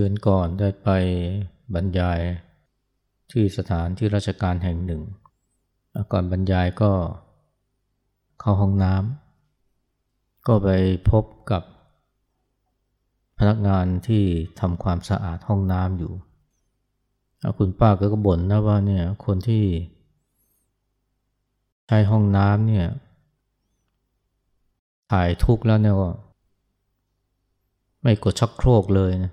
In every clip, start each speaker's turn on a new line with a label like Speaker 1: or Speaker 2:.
Speaker 1: เดือนก่อนได้ไปบรรยายที่สถานที่ราชการแห่งหนึ่ง ก่อนบรรยายก็เข้าห้องน้ำก็ไปพบกับพนักงานที่ทำความสะอาดห้องน้ำอยู่ คุณป้าก็บ่นนะว่าเนี่ยคนที่ใช้ห้องน้ำเนี่ยถ่ายทุกข์แล้วเนี่ยก็ไม่กดชักโครกเลยนะ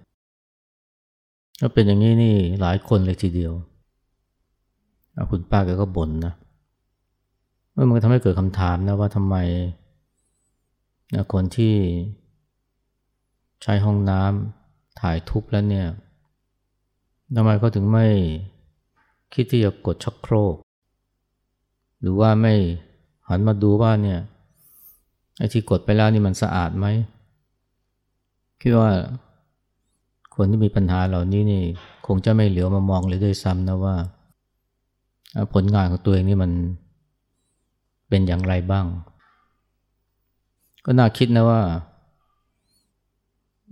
Speaker 1: ถ้าเป็นอย่างนี้นี่หลายคนเลยทีเดียว คุณป้าแกก็บ่นนะมันทำให้เกิดคำถามนะว่าทำไมคนที่ใช้ห้องน้ำถ่ายทุบแล้วเนี่ยทำไมเขาถึงไม่คิดที่จะกดชักโครก หรือว่าไม่หันมาดูว่าเนี่ยไอ้ที่กดไปแล้วนี่มันสะอาดไหมคิดว่า คนที่มีปัญหาเหล่านี้นี่คงจะไม่เหลียวมามองเลยด้วยซ้ำนะว่า ผลงานของตัวเองนี่มันเป็นอย่างไรบ้าง ก็น่าคิดนะว่า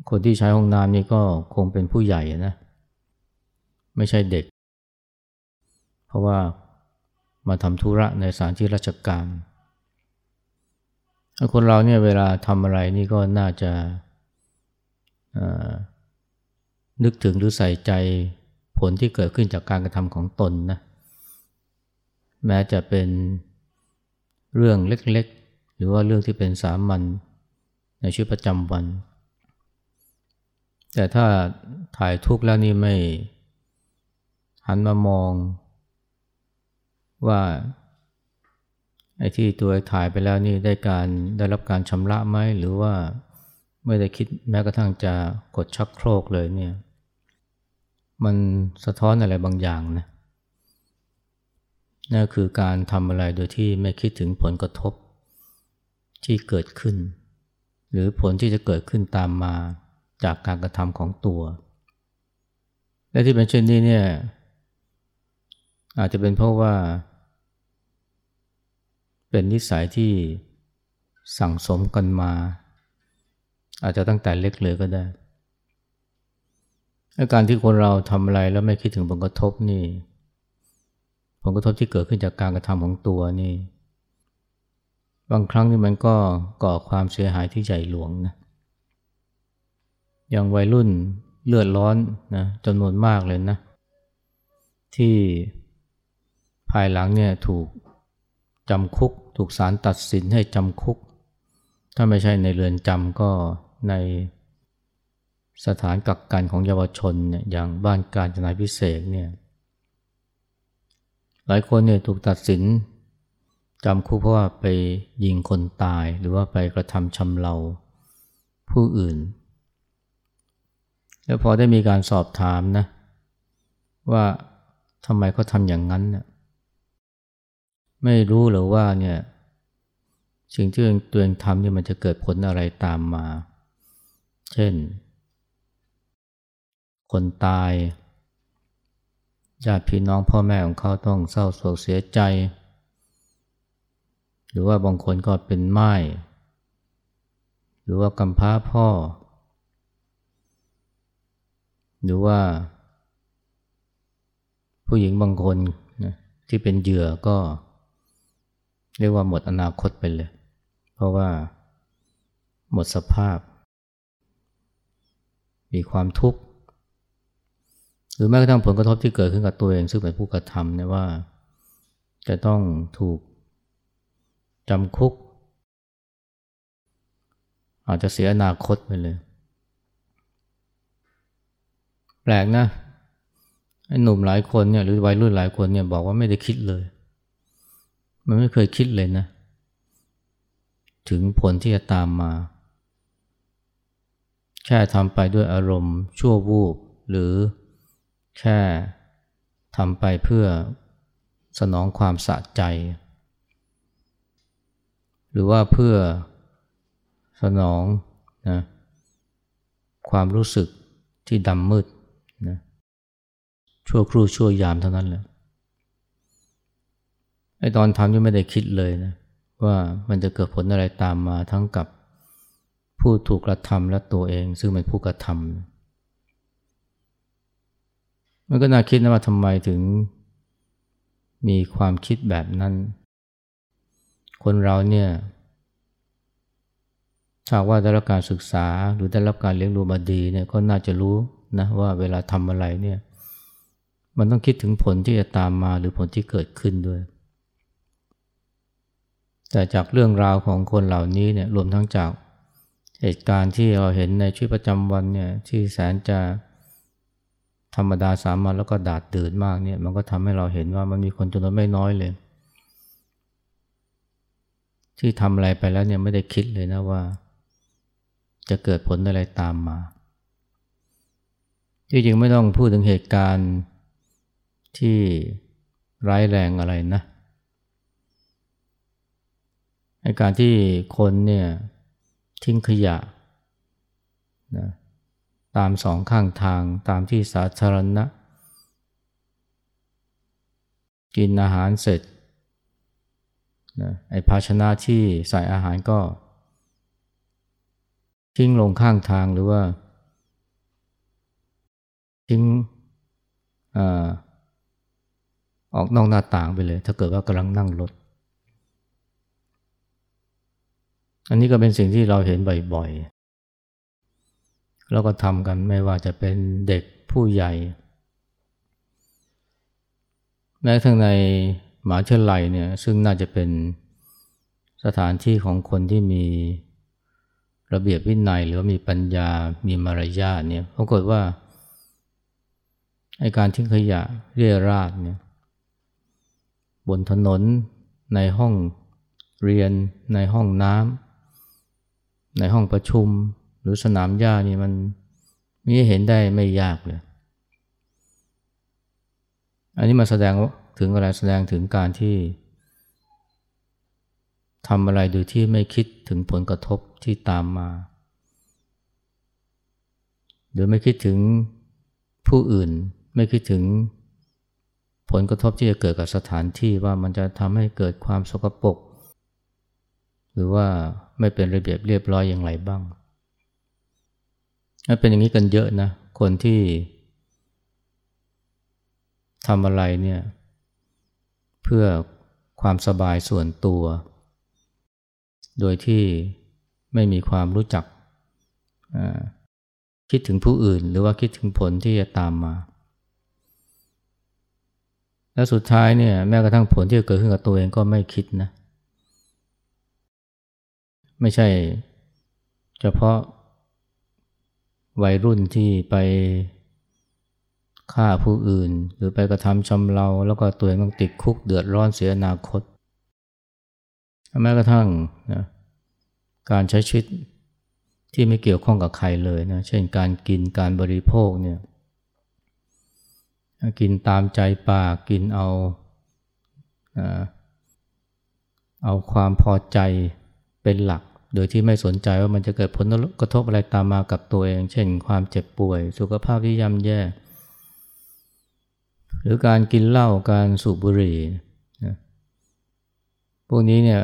Speaker 1: คนที่ใช้ห้องน้ำนี่ก็คงเป็นผู้ใหญ่นะ ไม่ใช่เด็ก เพราะว่ามาทำธุระในสถานที่ราชการคนเราเนี่ยเวลาทำอะไรนี่ก็น่าจะ นึกถึงหรือใส่ใจผลที่เกิดขึ้นจากการกระทำของตนนะแม้จะเป็นเรื่องเล็กๆ หรือว่าเรื่องที่เป็นสามัญในชีวิตประจำวัน แต่ถ้าถ่ายทุกข์แล้วนี่ไม่หันมามอง ว่าไอ้ที่ตัวถ่ายไปแล้วนี่ได้การได้รับการชำระไหมหรือว่า ไม่ได้คิดแม้กระทั่งจะกดชักโครกเลยเนี่ย มันสะท้อนอะไรบางอย่างนะนั่นคือการทำอะไรโดยที่ไม่คิดถึงผลกระทบที่เกิดขึ้น หรือผลที่จะเกิดขึ้นตามมาจากการกระทำของตัว และที่เป็นเช่นนี้เนี่ยอาจจะเป็นเพราะว่า เป็นนิสัยที่สั่งสมกันมา อาจจะตั้งแต่เล็กเลยก็ได้อาการที่คนเราทำอะไรแล้วไม่คิดถึงผลกระทบนี่ ผลกระทบที่เกิดขึ้นจากการกระทำของตัวนี่ บางครั้งนี่มันก็ก่อความเสียหายที่ใหญ่หลวงนะอย่างวัยรุ่นเลือดร้อนนะจำนวนมากเลยนะ ที่ภายหลังเนี่ยถูกจำคุก ถูกศาลตัดสินให้จำคุก ถ้าไม่ใช่ในเรือนจำก็ในสถานกักกันของเยาวชนเนี่ยอย่างบ้านการจนาพิเศษเนี่ยหลายคนเนี่ยถูกตัดสินจำคุกเพราะว่าไปยิงคนตายหรือว่าไปกระทำชำเราผู้อื่น แล้วพอได้มีการสอบถามนะว่าทำไมเขาทำอย่างนั้นเนี่ยไม่รู้หรือว่าเนี่ย สิ่งที่ตัวเองทำเนี่ยมันจะเกิดผลอะไรตามมา เช่น คนตายญาติพี่น้องพ่อแม่ของเขาต้องเศร้าโศกเสียใจ หรือว่าบางคนก็เป็นไม้หรือว่ากำพร้าพ่อ หรือว่า ผู้หญิงบางคนนะที่เป็นเหยื่อก็ เรียกว่าหมดอนาคตไปเลย เพราะว่าหมดสภาพ มีความทุกข์ หรือแม้กระทั่งผลกระทบที่เกิดขึ้นกับตัวเอง ซึ่งเป็นผู้กระทำเนี่ยว่า จะต้องถูกจำคุก อาจจะเสียอนาคตไปเลย แปลกนะไอ้หนุ่มหลายคนเนี่ยหรือวัยรุ่นหลายคนเนี่ยบอกว่าไม่ได้คิดเลย มันไม่เคยคิดเลยนะ ถึงผลที่จะตามมา แค่ทำไปด้วยอารมณ์ชั่ววูบ หรือแค่ทำไปเพื่อสนองความสะใจ หรือว่าเพื่อสนองนะความรู้สึกที่ดำมืดนะชั่วครู่ชั่วยามเท่านั้นแหละไอตอนทำยังไม่ได้คิดเลยนะ ว่ามันจะเกิดผลอะไรตามมาทั้งกับผู้ถูกกระทำและตัวเอง ซึ่งเป็นผู้กระทมันก็น่าคิดนะว่าทำไมถึงมีความคิดแบบนั้น คนเราเนี่ยถ้าว่าได้รับการศึกษาหรือได้รับการเลี้ยงดูมาดีเนี่ยก็น่าจะรู้นะว่าเวลาทำอะไรเนี่ยมันต้องคิดถึงผลที่จะตามมาหรือผลที่เกิดขึ้นด้วย แต่จากเรื่องราวของคนเหล่านี้เนี่ยรวมทั้งจากเหตุการณ์ที่เราเห็นในชีวิตประจำวันเนี่ยที่แสนจะธรรมดาสามัญแล้วก็ดาดดืนมากเนี่ยมันก็ทำให้เราเห็นว่ามันมีคนจำนวนไม่น้อยเลย ที่ทำอะไรไปแล้วเนี่ยไม่ได้คิดเลยนะว่า จะเกิดผลอะไรตามมาที่จริงไม่ต้องพูดถึงเหตุการณ์ที่ร้ายแรงอะไรนะ ในการที่คนเนี่ยทิ้งขยะนะตามสองข้างทางตามที่สาธารณะ กินอาหารเสร็จนะไอภาชนะที่ใส่อาหารก็ทิ้งลงข้างทางหรือว่า ทิ้งอออกนอกหน้าต่างไปเลย ถ้าเกิดว่ากำลังนั่งรถ อันนี้ก็เป็นสิ่งที่เราเห็นบ่อยๆ แล้วก็ทำกันไม่ว่าจะเป็นเด็กผู้ใหญ่ แม้ทั้งในหมหาวิทยาลัยเนี่ยซึ่งน่าจะเป็นสถานที่ของคนที่มีระเบียบวินัยหรือว่ามีปัญญา มีมารยาทเนี่ยปรากฏว่าไอการทิ้งขยะเรียราดเนี่ยบนถนนในห้องเรียนในห้องน้ำ ในห้องประชุมหรือสนามหญ้านี่มันมีเห็นได้ไม่ยากเลย อันนี้มาแสดงถึงอะไรแสดงถึงการที่ทำอะไรโดยที่ไม่คิดถึงผลกระทบที่ตามมา หรือไม่คิดถึงผู้อื่น ไม่คิดถึงผลกระทบที่จะเกิดกับสถานที่ว่ามันจะทำให้เกิดความสกปรก หรือว่าไม่เป็นระเบียบเรียบร้อยอย่างไรบ้างเป็นอย่างนี้กันเยอะนะ คนที่ทำอะไรเนี่ย เพื่อความสบายส่วนตัว โดยที่ไม่มีความรู้จักคิดถึงผู้อื่น หรือว่าคิดถึงผลที่จะตามมา และสุดท้ายเนี่ยแม้กระทั่งผลที่จะเกิดขึ้นกับตัวเองก็ไม่คิดนะ ไม่ใช่ เฉพาะวัยรุ่นที่ไปฆ่าผู้อื่น หรือไปกระทำชำเราแล้วก็ตัวเองต้องติดคุกเดือดร้อนเสียอนาคต แม้กระทั่งนะการใช้ชีวิตที่ไม่เกี่ยวข้องกับใครเลยนะ เช่นการกินการบริโภคเนี่ย กินตามใจปากกินเอาเอาความพอใจเป็นหลัก โดยที่ไม่สนใจว่ามันจะเกิดผลกระทบอะไรตามมากับตัวเอง เช่น ความเจ็บป่วย สุขภาพที่ย่ำแย่ หรือการกินเหล้าการสูบบุหรี่นะพวกนี้เนี่ย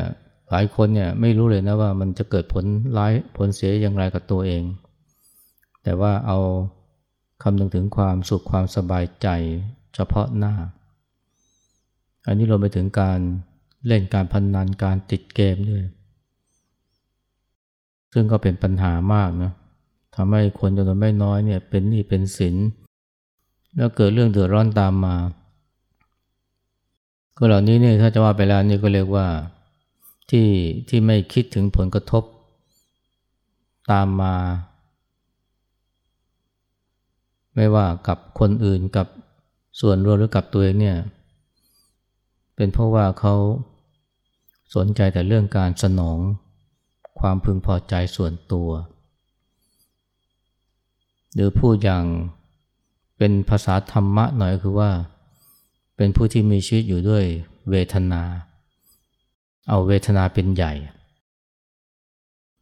Speaker 1: หลายคนเนี่ยไม่รู้เลยนะว่ามันจะเกิดผลร้ายผลเสียอย่างไรกับตัวเอง แต่ว่าเอาคำนึงถึงความสุขความสบายใจเฉพาะหน้า อันนี้รวมไปถึงการเล่นการพนนันการติดเกมด้วย ซึ่งก็เป็นปัญหามากนะทำให้คนจำนวนไม่น้อยเนี่ยเป็นหนี้เป็นสิน แล้วเกิดเรื่องเดือดร้อนตามมา ก็เหล่านี้เนี่ยถ้าจะว่าไปแล้วนี่ก็เรียกว่าที่ที่ไม่คิดถึงผลกระทบตามมา ไม่ว่ากับคนอื่นกับส่วนรวมหรือกับตัวเองเนี่ยเป็นเพราะว่าเขาสนใจแต่เรื่องการสนอง ความพึงพอใจส่วนตัว หรือพูดอย่างเป็นภาษาธรรมะหน่อยคือว่า เป็นผู้ที่มีชีวิตอยู่ด้วยเวทนา เอาเวทนาเป็นใหญ่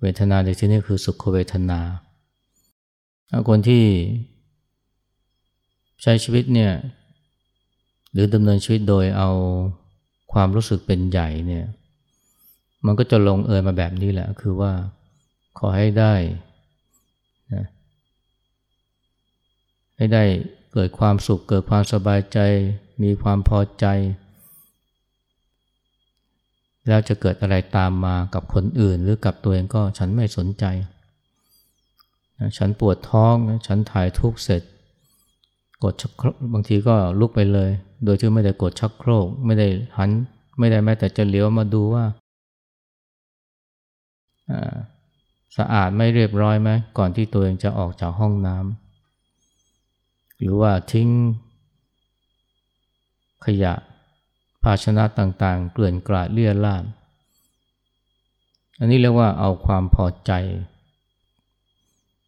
Speaker 1: เวทนาในที่นี้คือสุขเวทนาคนที่ใช้ชีวิตเนี่ยหรือดำเนินชีวิตโดยเอาความรู้สึกเป็นใหญ่เนี่ย มันก็จะลงเอยมาแบบนี้แหละ คือว่าขอให้ได้นะให้ได้เกิดความสุข เกิดความสบายใจ มีความพอใจ แล้วจะเกิดอะไรตามมากับคนอื่น หรือกับตัวเองก็ฉันไม่สนใจฉันปวดท้องฉันถ่ายทุกเสร็จ กดชักโครกบางทีก็ลุกไปเลย โดยที่ไม่ได้กดชักโครก ไม่ได้หัน ไม่ได้แม้แต่จะเลี้ยวมาดูว่า สะอาดไม่เรียบร้อยไหมก่อนที่ตัวเองจะออกจากห้องน้ำหรือว่าทิ้ง ขยะภาชนะต่างๆ เกลื่อนกลาดเลี่ยราดอันนี้เรียกว่าเอาความพอใจ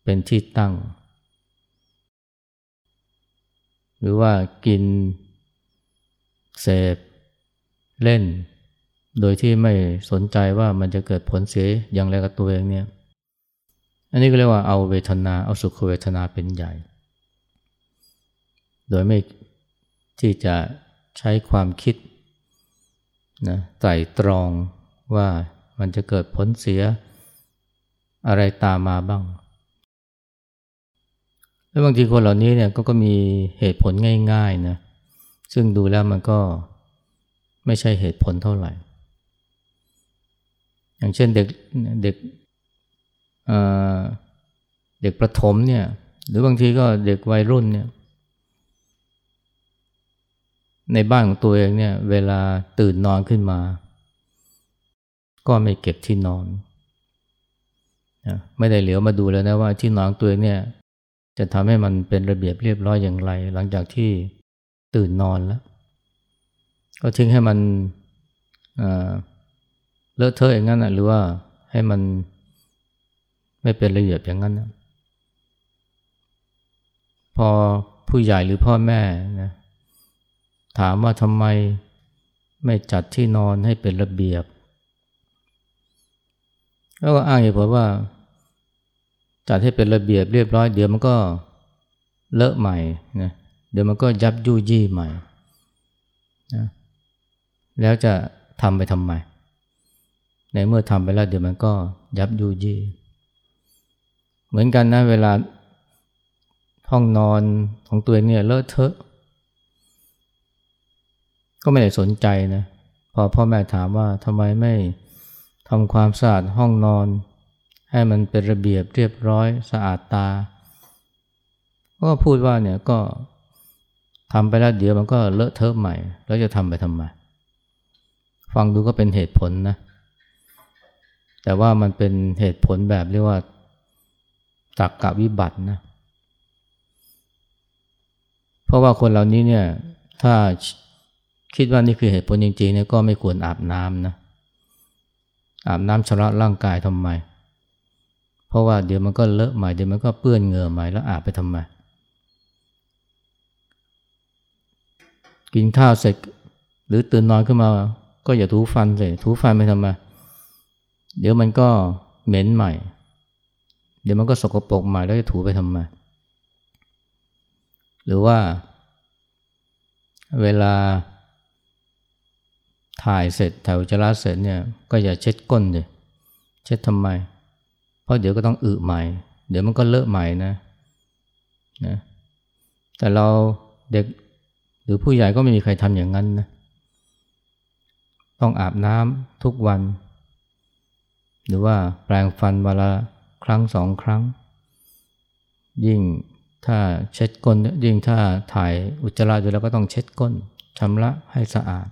Speaker 1: เป็นที่ตั้ง หรือว่ากิน เสพ เล่น โดยที่ไม่สนใจว่ามันจะเกิดผลเสียอย่างไรกับตัวเองเนี่ย อันนี้ก็เรียกว่าเอาเวทนาเอาสุขเวทนาเป็นใหญ่ โดยไม่ที่จะใช้ความคิดนะไตรตรองว่ามันจะเกิดผลเสียอะไรตามมาบ้าง แล้วบางทีคนเหล่านี้เนี่ยก็ก็มีเหตุผลง่ายๆนะ ซึ่งดูแล้วมันก็ไม่ใช่เหตุผลเท่าไหร่ อย่างเช่นเด็กเด็กเด็กประถมเนี่ย หรือบางทีก็เด็กวัยรุ่นเนี่ย ในบ้านของตัวเองเนี่ย เวลาตื่นนอนขึ้นมา ก็ไม่เก็บที่นอนไม่ได้เหลียวมาดูแล้วนะว่าที่นอนตัวเองเนี่ย จะทำให้มันเป็นระเบียบเรียบร้อยอย่างไร หลังจากที่ตื่นนอนแล้ว ก็ทิ้งให้มัน เลอะเทอะอย่างนั้นหรือว่าให้มันไม่เป็นระเบียบอย่างนั้นนะพอผู้ใหญ่หรือพ่อแม่นะถามว่าทำไมไม่จัดที่นอนให้เป็นระเบียบ แล้วก็อ้างเหตุผลว่า จัดให้เป็นระเบียบเรียบร้อยเดี๋ยวมันก็เลอะใหม่นะเดี๋ยวมันก็ยับยุยี่ใหม่นะแล้วจะทำไปทำไม ในเมื่อทำไปแล้วเดี๋ยวมันก็ยับยุยี่ เหมือนกันนะเวลาห้องนอนของตัวเองเนี่ยเลอะเทอะ ก็ไม่ได้สนใจนะ พอพ่อแม่ถามว่าทำไมไม่ทำความสะอาดห้องนอน ให้มันเป็นระเบียบเรียบร้อยสะอาดตา ก็พูดว่าเนี่ยก็ทำไปแล้วเดี๋ยวมันก็เลอะเทอะใหม่ แล้วจะทำไปทำไม ฟังดูก็เป็นเหตุผลนะ แต่ว่ามันเป็นเหตุผลแบบเรียกว่าตักกะวิบัตินะ เพราะว่าคนเหล่านี้เนี่ย ถ้าคิดว่านี่คือเหตุผลจริงๆเนี่ยก็ไม่ควรอาบน้ำนะ อาบน้ำชำระร่างกายทำไม เพราะว่าเดี๋ยวมันก็เลอะใหม่เดี๋ยวมันก็เปื้อนเหงื่อใหม่แล้วอาบไปทำไม กินข้าวเสร็จ หรือตื่นนอนขึ้นมา ก็อย่าถูฟันเลยถูฟันไปทำไม เดี๋ยวมันก็เหม็นใหม่ เดี๋ยวมันก็สกปรกใหม่แล้วจะถูไปทำไมหรือว่า เวลาถ่ายเสร็จถ่ายอุจจาระเสร็จเนี่ยก็อย่าเช็ดก้นเลยเช็ดทำไม เพราะเดี๋ยวก็ต้องอึใหม่ เดี๋ยวมันก็เลอะใหม่นะนะแต่เราเด็กหรือผู้ใหญ่ก็ไม่มีใครทำอย่างนั้นนะต้องอาบน้ำทุกวัน หรือว่าแปรงฟันเวลาครั้งสองครั้ง ยิ่งถ้าเช็ดก้นยิ่งถ้าถ่ายอุจจาระอยู่แล้วก็ต้องเช็ดก้นชำระให้สะอาด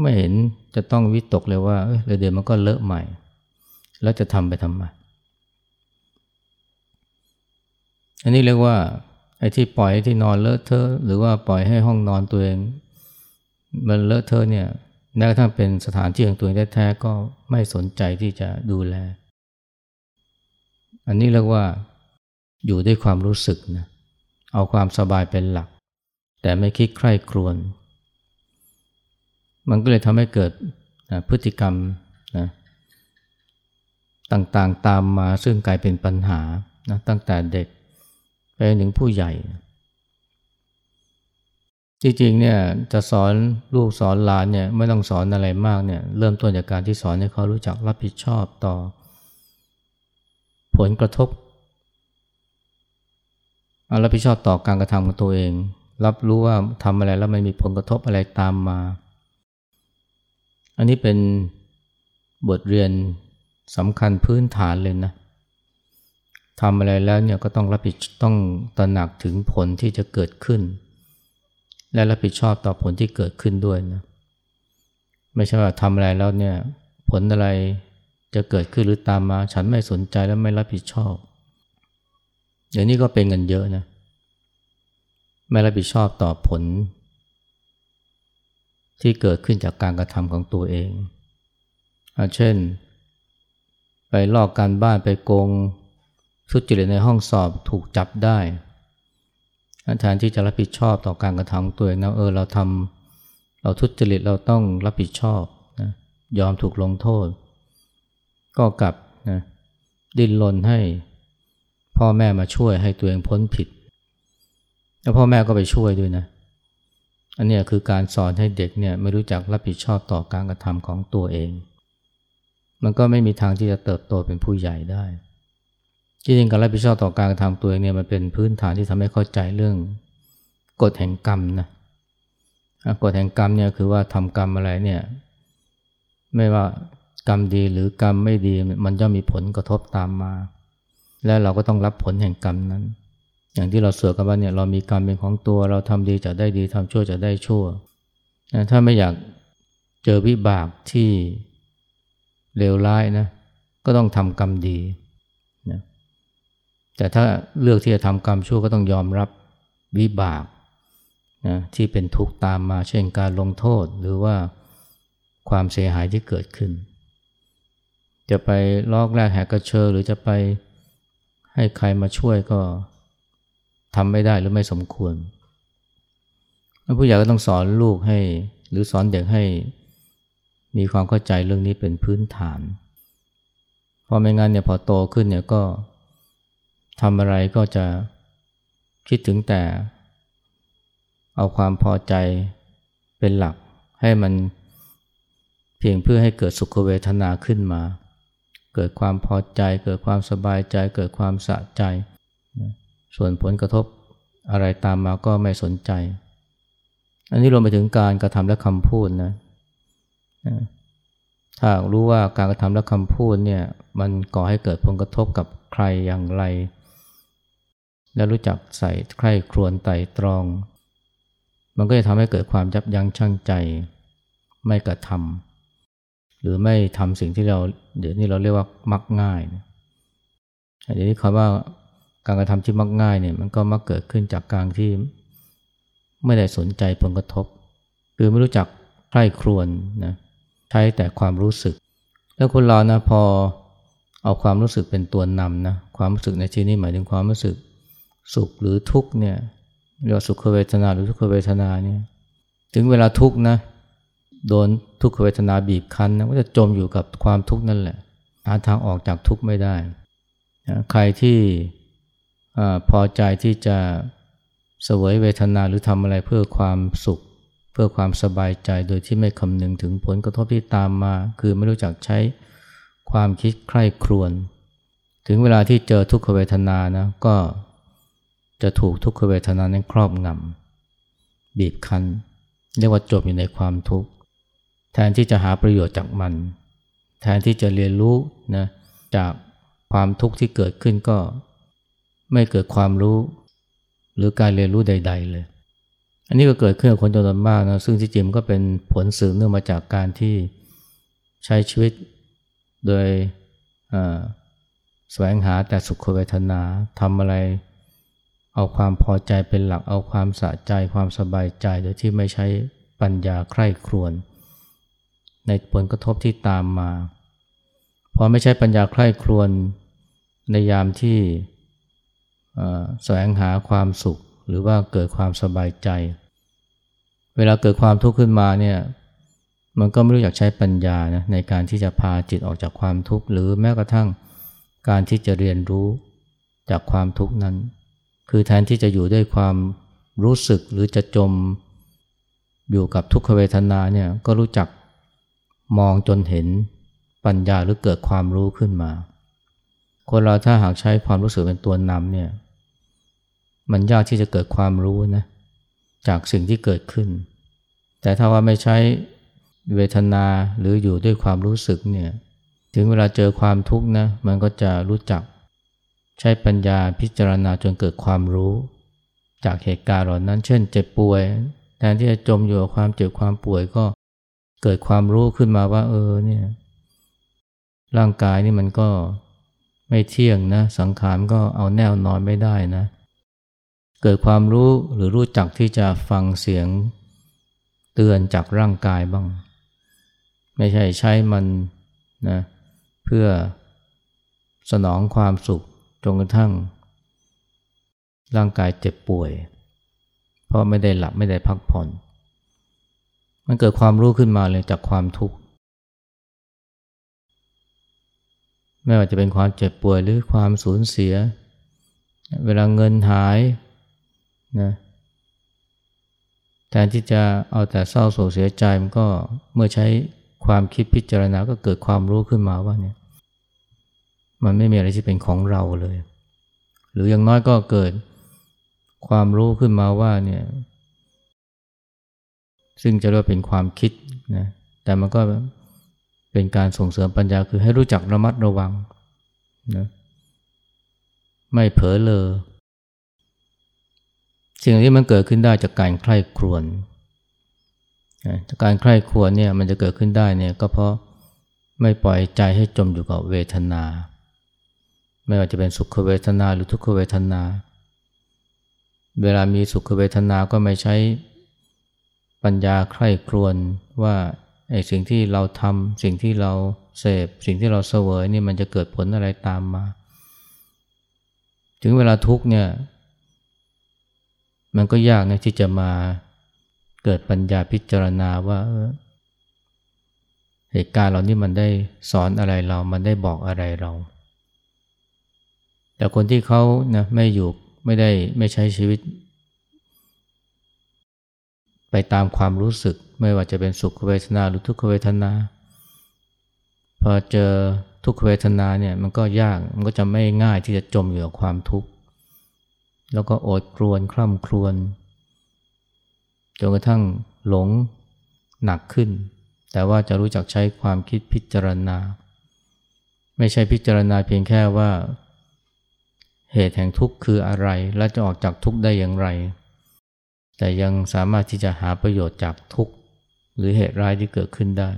Speaker 1: ไม่เห็นจะต้องวิตกเลยว่าเเดี๋ยวมันก็เลอะใหม่ แล้วจะทำไปทำไมอันนี้เรียกว่าไอ้ที่ปล่อยที่นอนเลอะเทอะหรือว่าปล่อยให้ห้องนอนตัวเอง มันเลอะเทอะเนี่ย แม้กระทั่งเป็นสถานที่ของตัวเองแท้ๆก็ไม่สนใจที่จะดูแล อันนี้เรียกว่าอยู่ด้วยความรู้สึกนะเอาความสบายเป็นหลัก แต่ไม่คิดใคร่ครวญมันก็เลยทำให้เกิดนะพฤติกรรมนะต่างๆตามมาซึ่งกลายเป็นปัญหานะตั้งแต่เด็กไปถึงผู้ใหญ่ จริงๆเนี่ยจะสอนลูกสอนหลานเนี่ยไม่ต้องสอนอะไรมากเนี่ยเริ่มต้นจากการที่สอนให้เขารู้จักรับผิดชอบต่อ ผลกระทบรับผิดชอบต่อการกระทำของตัวเอง รับรู้ว่าทำอะไรแล้วมันมีผลกระทบอะไรตามมา อันนี้เป็นบทเรียนสำคัญพื้นฐานเลยนะทำอะไรแล้วเนี่ยก็ต้องรับผิดต้องตระหนักถึงผลที่จะเกิดขึ้น และรับผิดชอบต่อผลที่เกิดขึ้นด้วยนะไม่ใช่ว่าทำอะไรแล้วเนี่ยผลอะไรจะเกิดขึ้นหรือตามมา ฉันไม่สนใจและไม่รับผิดชอบ เดี๋ยวนี้ก็เป็นเงินเยอะนะไม่รับผิดชอบต่อผล ที่เกิดขึ้นจากการกระทำของตัวเองเช่น ไปลอกการบ้านไปโกงทุจริตในห้องสอบถูกจับได้ แทนที่จะรับผิดชอบต่อการกระทำตัวเองนะเออเราทำเราทุจริตเราต้องรับผิดชอบนะยอมถูกลงโทษ ก็กลับนะดิ้นรนให้พ่อแม่มาช่วยให้ตัวเองพ้นผิด แล้วพ่อแม่ก็ไปช่วยด้วยนะ อันนี้คือการสอนให้เด็กเนี่ยไม่รู้จักรับผิดชอบต่อการกระทำของตัวเอง มันก็ไม่มีทางที่จะเติบโตเป็นผู้ใหญ่ได้ จริงๆการรับผิดชอบต่อการกระทำตัวเองเนี่ยมันเป็นพื้นฐานที่ทำให้เข้าใจเรื่องกฎแห่งกรรมนะกฎแห่งกรรมเนี่ยคือว่าทำกรรมอะไรเนี่ยไม่ว่ากรรมดีหรือกรรมไม่ดีมันย่อมมีผลกระทบตามมา และเราก็ต้องรับผลแห่งกรรมนั้น อย่างที่เราสวดกันว่าเนี่ยเรามีกรรมเป็นของตัว เราทำดีจะได้ดีทำชั่วจะได้ชั่วถ้าไม่อยากเจอวิบากที่เลวร้ายนะก็ต้องทำกรรมดี แต่ถ้าเลือกที่จะทำกรรมชั่วก็ต้องยอมรับวิบากนะที่เป็นทุกข์ตามมาเช่นการลงโทษหรือว่าความเสียหายที่เกิดขึ้น จะไปลอกแรกแหกกระเชอหรือจะไปให้ใครมาช่วยก็ทำไม่ได้หรือไม่สมควรผู้ใหญ่ก็ต้องสอนลูกให้ หรือสอนเด็กให้มีความเข้าใจเรื่องนี้เป็นพื้นฐาน เพราะไม่งั้นเนี่ยพอโตขึ้นเนี่ยก็ ทำอะไรก็จะคิดถึงแต่ เอาความพอใจเป็นหลัก ให้มันเพียงเพื่อให้เกิดสุขเวทนาขึ้นมา เกิดความพอใจ เกิดความสบายใจ เกิดความสะใจ ส่วนผลกระทบอะไรตามมาก็ไม่สนใจ อันนี้รวมไปถึงการกระทำและคำพูดนะถ้ารู้ว่าการกระทำและคำพูดเนี่ยมันก่อให้เกิดผลกระทบกับใครอย่างไร และรู้จักใส่ใคร่ครวนไต่ตรอง มันก็จะทำให้เกิดความยับยั้งชั่งใจ ไม่กระทำหรือไม่ทำสิ่งที่เราเดี๋ยวนี้เราเรียกว่ามักง่ายนะเดี๋ยวนี้คำว่าการกระทำที่มักง่ายเนี่ยมันก็มักเกิดขึ้นจากการที่ไม่ได้สนใจผลกระทบ คือไม่รู้จักใคร่ครวญนะใช้แต่ความรู้สึก แล้วคนเรานะพอเอาความรู้สึกเป็นตัวนำนะความรู้สึกในที่นี้หมายถึงความรู้สึก สุขหรือทุกข์เนี่ยเรียกว่าสุขเวทนาหรือทุกขเวทนาเนี่ยถึงเวลาทุกข์นะโดนทุกขเวทนาบีบคั้นนะก็จะจมอยู่กับความทุกข์นั่นแหละหาทางออกจากทุกข์ไม่ได้นะใครที่พอใจที่จะเสวยเวทนาหรือทำอะไรเพื่อความสุข เพื่อความสบายใจโดยที่ไม่คำนึงถึงผลกระทบที่ตามมา คือไม่รู้จักใช้ความคิดใคร่ครวญถึงเวลาที่เจอทุกขเวทนานะก็ จะถูกทุกขเวทนานั้นครอบงำบีบคั้น เรียกว่าจบอยู่ในความทุกข์ แทนที่จะหาประโยชน์จากมัน แทนที่จะเรียนรู้นะจากความทุกข์ที่เกิดขึ้นก็ไม่เกิดความรู้ หรือการเรียนรู้ใด ๆ เลย อันนี้ก็เกิดขึ้นกับคนจำนวนมากนะซึ่งที่จริงก็เป็นผลสืบเนื่องมาจากการที่ใช้ชีวิตโดยแสวงหาแต่สุขเวทนาทำอะไร เอาความพอใจเป็นหลัก เอาความสะใจความสบายใจโดยที่ไม่ใช้ปัญญาใคร่ครวญในผลกระทบที่ตามมา พอไม่ใช่ปัญญาใคร่ครวญในยามที่แสวงหาความสุข หรือว่าเกิดความสบายใจ เวลาเกิดความทุกข์ขึ้นมาเนี่ยมันก็ไม่รู้อยากใช้ปัญญานะในการที่จะพาจิตออกจากความทุกข์ หรือแม้กระทั่งการที่จะเรียนรู้จากความทุกข์นั้น คือแทนที่จะอยู่ด้วยความรู้สึกหรือจะจมอยู่กับทุกขเวทนาเนี่ยก็รู้จักมองจนเห็นปัญญาหรือเกิดความรู้ขึ้นมา คนเราถ้าหากใช้ความรู้สึกเป็นตัวนำเนี่ยมันยากที่จะเกิดความรู้นะจากสิ่งที่เกิดขึ้น แต่ถ้าว่าไม่ใช้เวทนาหรืออยู่ด้วยความรู้สึกเนี่ยถึงเวลาเจอความทุกข์นะมันก็จะรู้จัก ใช้ปัญญาพิจารณาจนเกิดความรู้ จากเหตุการณ์เหล่านั้น เช่น เจ็บป่วย แทนที่จะจมอยู่กับความเจ็บความป่วยก็เกิดความรู้ขึ้นมาว่า เออเนี่ยร่างกายนี่มันก็ไม่เที่ยงนะ สังขารก็เอาแนวนอนไม่ได้นะ เกิดความรู้หรือรู้จักที่จะฟังเสียงเตือนจากร่างกายบ้าง ไม่ใช่ใช้มันนะเพื่อสนองความสุข จนกระทั่ง ร่างกายเจ็บป่วย เพราะไม่ได้หลับไม่ได้พักผ่อน มันเกิดความรู้ขึ้นมาเลยจากความทุกข์ ไม่ว่าจะเป็นความเจ็บป่วยหรือความสูญเสีย เวลาเงินหายนะแทนที่จะเอาแต่เศร้าโศกเสียใจมันก็เมื่อใช้ความคิดพิจารณาก็เกิดความรู้ขึ้นมาว่าเนี่ย มันไม่มีอะไรที่เป็นของเราเลย หรืออย่างน้อยก็เกิดความรู้ขึ้นมาว่าเนี่ยซึ่งจะเรียกเป็นความคิดนะแต่มันก็เป็นการส่งเสริมปัญญาคือให้รู้จักระมัดระวังนะไม่เผลอเลยสิ่งที่มันเกิดขึ้นได้จากการใคร่ครวญจากการใคร่ครวญเนี่ยมันจะเกิดขึ้นได้เนี่ยก็เพราะไม่ปล่อยใจให้จมอยู่กับเวทนา ไม่ว่าจะเป็นสุขเวทนาหรือทุกขเวทนา เวลามีสุขเวทนาก็ไม่ใช้ปัญญาใคร่ครวญว่าไอ้สิ่งที่เราทำสิ่งที่เราเสพสิ่งที่เราเสวยนี่มันจะเกิดผลอะไรตามมา ถึงเวลาทุกเนี่ย มันก็ยากนะที่จะมาเกิดปัญญาพิจารณาว่าเหตุการณ์เหล่านี้มันได้สอนอะไรเรา มันได้บอกอะไรเรา แต่คนที่เขานะไม่อยู่ไม่ได้ไม่ใช้ชีวิต ไปตามความรู้สึกไม่ว่าจะเป็นสุขเวทนาหรือทุกขเวทนา พอเจอทุกขเวทนาเนี่ยมันก็ยากมันก็จะไม่ง่ายที่จะจมอยู่กับความทุกข์แล้วก็โอดครวนคร่ำครวญจนกระทั่งหลงหนักขึ้น แต่ว่าจะรู้จักใช้ความคิดพิจารณา ไม่ใช่พิจารณาเพียงแค่ว่า เหตุแห่งทุกข์คืออะไร และจะออกจากทุกข์ได้อย่างไร แต่ยังสามารถที่จะหาประโยชน์จากทุกข์หรือเหตุร้ายที่เกิดขึ้นได้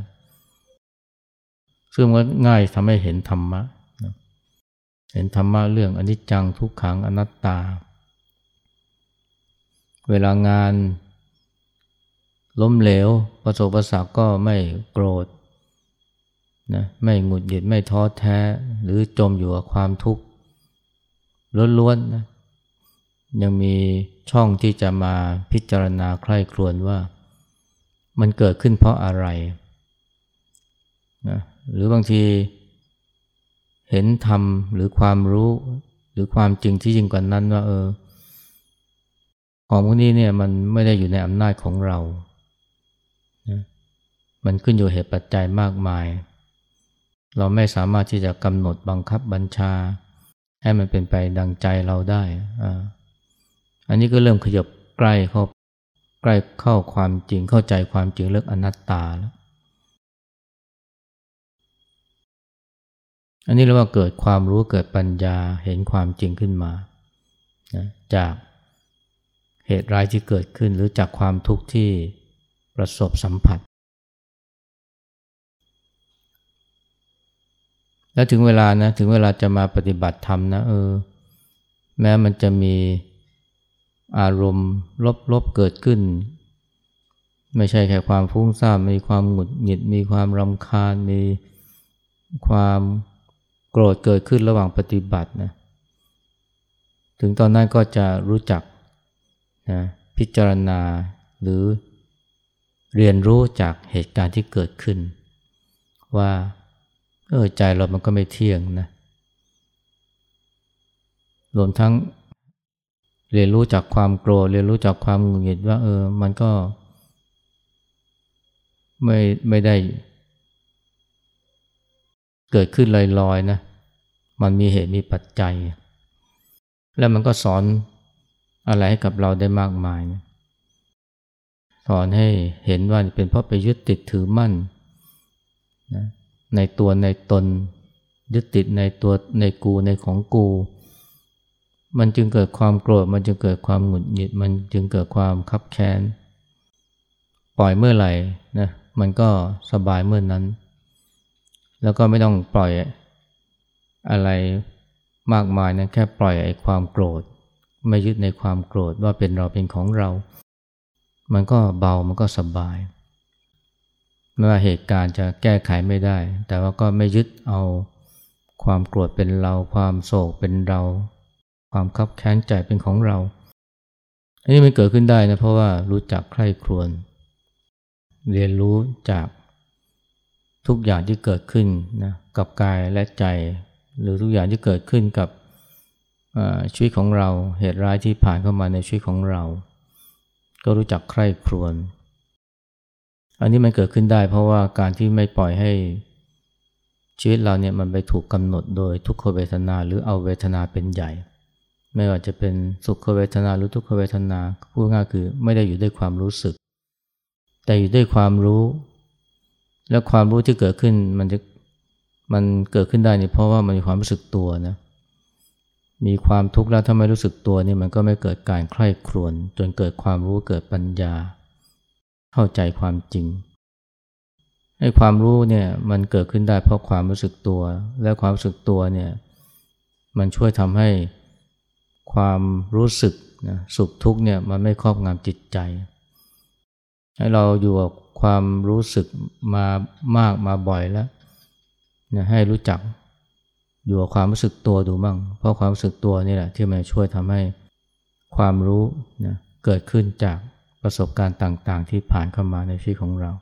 Speaker 1: ซึ่งมันง่ายทำให้เห็นธรรมะ เห็นธรรมะเรื่องอนิจจังทุกขังอนัตตา เวลางานล้มเหลว ประสบประสบก็ไม่โกรธนะไม่หงุดหงิดไม่ท้อแท้หรือจมอยู่กับความทุกข์ ล้วนๆนะยังมีช่องที่จะมาพิจารณาใคร่ครวญว่า มันเกิดขึ้นเพราะอะไรนะหรือบางทีเห็นธรรมหรือความรู้หรือความจริงที่ยิ่งกว่านั้นว่าเออ ของพวกนี้เนี่ยมันไม่ได้อยู่ในอำนาจของเรานะมันขึ้นอยู่เหตุปัจจัยมากมาย เราไม่สามารถที่จะกำหนดบังคับบัญชา ให้มันเป็นไปดังใจเราได้ออันนี้ก็เริ่มขยับใกล้เข้าใกล้เข้าความจริงเข้าใจความจริงเรื่องอนัตตาแล้วอันนี้เรียกว่าเกิดความรู้เกิดปัญญาเห็นความจริงขึ้นมานะจากเหตุร้ายที่เกิดขึ้นหรือจากความทุกข์ที่ประสบสัมผัส แล้วถึงเวลานะถึงเวลาจะมาปฏิบัติธรรมนะเออ แม้มันจะมีอารมณ์ลบๆเกิดขึ้น ไม่ใช่แค่ความฟุ้งซ่านมีความหงุดหงิดมีความรำคาญ มีความโกรธเกิดขึ้นระหว่างปฏิบัตินะถึงตอนนั้นก็จะรู้จักนะพิจารณาหรือเรียนรู้จากเหตุการณ์ที่เกิดขึ้น ว่า เออใจเรามันก็ไม่เที่ยงนะรวมทั้งเรียนรู้จากความโกรธเรียนรู้จากความหงุดหงิดว่าเออมันก็ ไม่ไม่ได้ เกิดขึ้นลอยๆนะ มันมีเหตุมีปัจจัย แล้วมันก็สอนอะไรให้กับเราได้มากมายนะสอนให้เห็นว่าเป็นเพราะไปยึดติดถือมั่นนะ ในตัวในตน ยึดติดในตัวในกูในของกู มันจึงเกิดความโกรธ มันจึงเกิดความหงุดหงิด มันจึงเกิดความคับแค้น ปล่อยเมื่อไหร่นะมันก็สบายเมื่อนนั้น แล้วก็ไม่ต้องปล่อยอะไรมากมายนะแค่ปล่อยไอ้ความโกรธ ไม่ยึดในความโกรธว่าเป็นเราเป็นของเรา มันก็เบามันก็สบาย ไม่ว่าเหตุการณ์จะแก้ไขไม่ได้ แต่ว่าก็ไม่ยึดเอาความโกรธเป็นเรา ความโศกเป็นเรา ความคับแค้นใจเป็นของเรา อันนี้มันเกิดขึ้นได้นะเพราะว่ารู้จักใคร่ครวญเรียนรู้จากทุกอย่างที่เกิดขึ้นนะกับกายและใจ หรือทุกอย่างที่เกิดขึ้นกับชีวิตของเราเหตุร้ายที่ผ่านเข้ามาในชีวิตของเรา ก็รู้จักใคร่ครวญ อันนี้มันเกิดขึ้นได้เพราะว่าการที่ไม่ปล่อยให้ชีวิตเราเนี่ยมันไปถูกกำหนดโดยทุกขเวทนาหรือเอาเวทนาเป็นใหญ่ ไม่ว่าจะเป็นสุขเวทนาหรือทุกขเวทนาพูดง่ายคือไม่ได้อยู่ด้วยความรู้สึก แต่อยู่ด้วยความรู้ และความรู้ที่เกิดขึ้นมันจะมันเกิดขึ้นได้เนี่ยเพราะว่ามันมีความรู้สึกตัวนะมีความทุกข์แล้วถ้าไม่รู้สึกตัวนี่มันก็ไม่เกิดการใคร่ครวญจนเกิดความรู้เกิดปัญญา เข้าใจความจริงให้ความรู้เนี่ยมันเกิดขึ้นได้เพราะความรู้สึกตัว และความรู้สึกตัวเนี่ยมันช่วยทำให้ความรู้สึกนะสุขทุกเนี่ยมันไม่ครอบงำจิตใจ ให้เราอยู่กับความรู้สึกมามากมาบ่อยแล้วนะให้รู้จักอยู่กับความรู้สึกตัวดูมั่งเพราะความรู้สึกตัวนี่แหละที่มันช่วยทำให้ความรู้นะเกิดขึ้นจาก ประสบการณ์ต่างๆ ที่ผ่านเข้ามาในชีวิตของเรา